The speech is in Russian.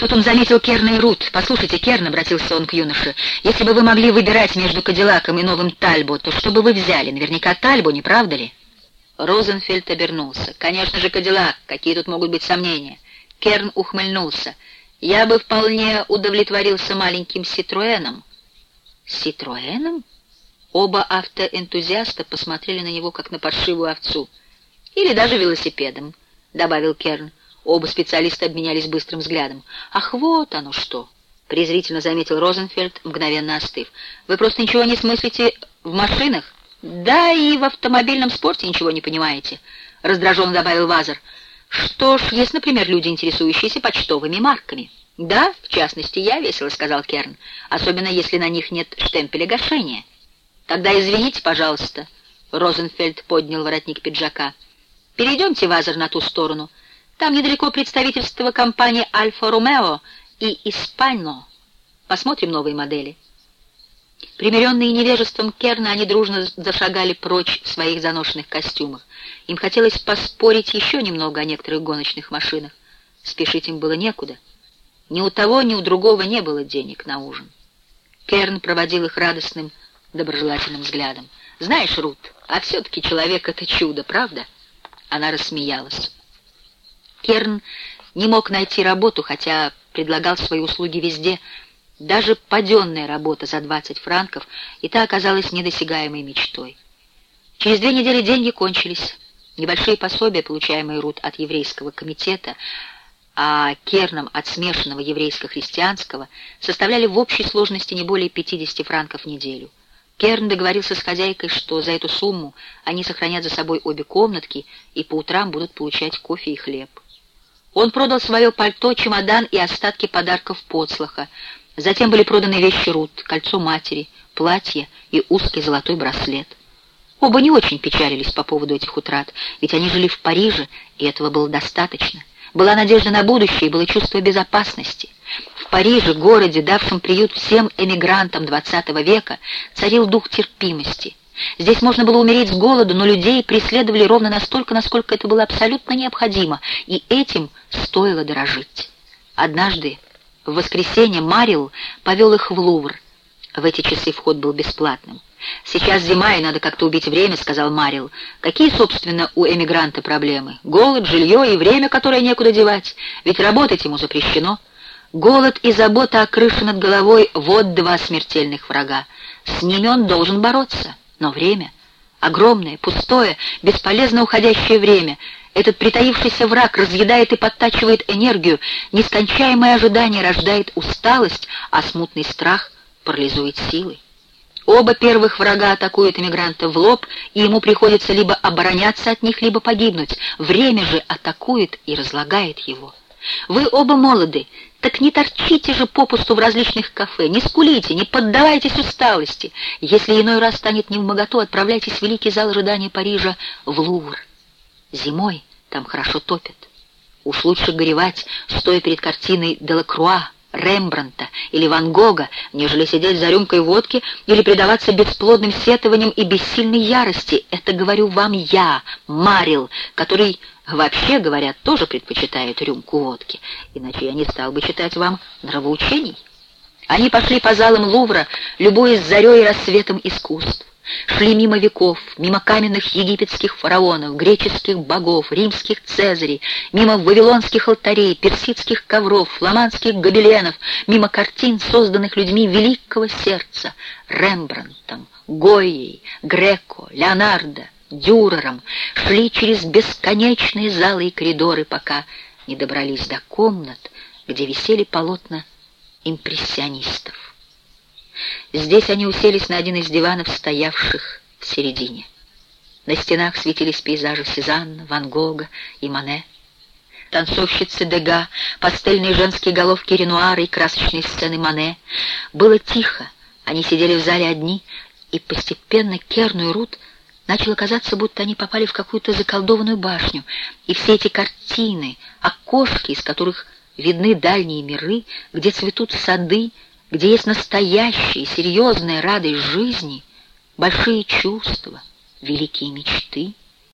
Тут он заметил Керна и Рут. «Послушайте, Керн», — обратился он к юноше, — «если бы вы могли выбирать между Кадиллаком и новым Тальбо, то что бы вы взяли? Наверняка Тальбо, не правда ли?» Розенфельд обернулся. «Конечно же, Кадиллак. Какие тут могут быть сомнения?» Керн ухмыльнулся. «Я бы вполне удовлетворился маленьким Ситруэном». «Ситруэном?» Оба автоэнтузиаста посмотрели на него, как на паршивую овцу. «Или даже велосипедом», — добавил Керн. Оба специалиста обменялись быстрым взглядом. «Ах, вот оно что!» — презрительно заметил Розенфельд, мгновенно остыв. «Вы просто ничего не смыслите в машинах? Да и в автомобильном спорте ничего не понимаете», — раздраженно добавил Вазер. «Что ж, есть, например, люди, интересующиеся почтовыми марками». «Да, в частности, я весело», — сказал Керн, «особенно если на них нет штемпеля гашения». «Тогда извините, пожалуйста», — Розенфельд поднял воротник пиджака. «Перейдемте, Вазер, на ту сторону». Там недалеко представительство компании «Альфа-Ромео» и «Испано». Посмотрим новые модели. Примиренные невежеством Керна, они дружно зашагали прочь в своих заношенных костюмах. Им хотелось поспорить еще немного о некоторых гоночных машинах. Спешить им было некуда. Ни у того, ни у другого не было денег на ужин. Керн проводил их радостным, доброжелательным взглядом. «Знаешь, Рут, а все-таки человек — это чудо, правда?» Она рассмеялась. Керн не мог найти работу, хотя предлагал свои услуги везде. Даже паденная работа за 20 франков, и та оказалась недосягаемой мечтой. Через две недели деньги кончились. Небольшие пособия, получаемые Рут от еврейского комитета, а Керном от смешанного еврейско-христианского, составляли в общей сложности не более 50 франков в неделю. Керн договорился с хозяйкой, что за эту сумму они сохранят за собой обе комнатки и по утрам будут получать кофе и хлеб. Он продал свое пальто, чемодан и остатки подарков подслаха. Затем были проданы вещи Рут, кольцо матери, платье и узкий золотой браслет. Оба не очень печалились по поводу этих утрат, ведь они жили в Париже, и этого было достаточно. Была надежда на будущее и было чувство безопасности. В Париже, городе, давшем приют всем эмигрантам XX века, царил дух терпимости. Здесь можно было умереть с голоду, но людей преследовали ровно настолько, насколько это было абсолютно необходимо, и этим стоило дорожить. Однажды, в воскресенье, Марил повел их в Лувр. В эти часы вход был бесплатным. «Сейчас зима, и надо как-то убить время», — сказал Марил. «Какие, собственно, у эмигранта проблемы? Голод, жилье и время, которое некуда девать. Ведь работать ему запрещено». Голод и забота о крыше над головой — вот два смертельных врага. С ними он должен бороться. Но время, огромное, пустое, бесполезно уходящее время, этот притаившийся враг разъедает и подтачивает энергию, нескончаемое ожидание рождает усталость, а смутный страх парализует силы. Оба первых врага атакуют иммигранта в лоб, и ему приходится либо обороняться от них, либо погибнуть. Время же атакует и разлагает его. Вы оба молоды, так не торчите же попусту в различных кафе, не скулите, не поддавайтесь усталости. Если иной раз станет невмоготу, отправляйтесь в великий зал ожидания Парижа в Лувр. Зимой там хорошо топят. Уж лучше горевать, стоя перед картиной Делакруа, Рембранта или Ван Гога, нежели сидеть за рюмкой водки или предаваться бесплодным сетованиям и бессильной ярости. Это говорю вам я, Марил, который, вообще говорят, тоже предпочитает рюмку водки, иначе я не стал бы читать вам нравоучений. Они пошли по залам Лувра, любуясь зарей и рассветом искусств шли мимо веков, мимо каменных египетских фараонов, греческих богов, римских цезарей, мимо вавилонских алтарей, персидских ковров, фламандских гобеленов, мимо картин, созданных людьми великого сердца, Рембрандтом, Гойей, Греко, Леонардо, Дюрером, шли через бесконечные залы и коридоры, пока не добрались до комнат, где висели полотна импрессионистов. Здесь они уселись на один из диванов, стоявших в середине. На стенах светились пейзажи Сезанна, Ван Гога и Мане. Танцовщицы Дега, пастельные женские головки Ренуара и красочные сцены Мане. Было тихо, они сидели в зале одни, и постепенно Керну и Рут начало казаться, будто они попали в какую-то заколдованную башню, и все эти картины, окошки, из которых видны дальние миры, где цветут сады, где есть настоящая, серьезная радость жизни, большие чувства, великие мечты.